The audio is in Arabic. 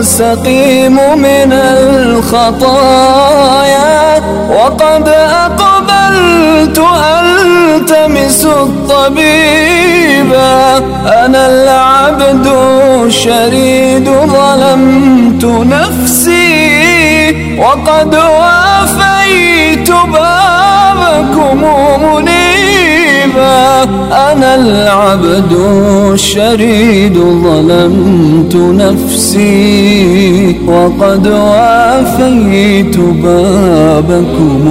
سقيم من الخطايا وقد أقبلت ألتمس الطبيبا أنا العبد الشريد ظلمت نفسي وقد وافيت أنا العبد الشريد ظلمت نفسي وقد وافيت بابكم.